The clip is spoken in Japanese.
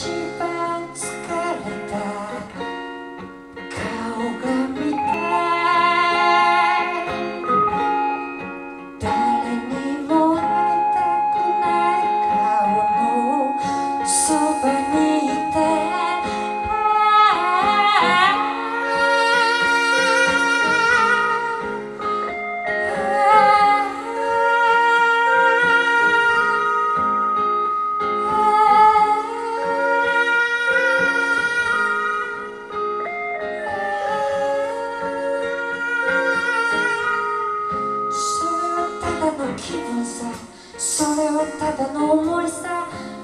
she 気分さ。それはただの思いさ。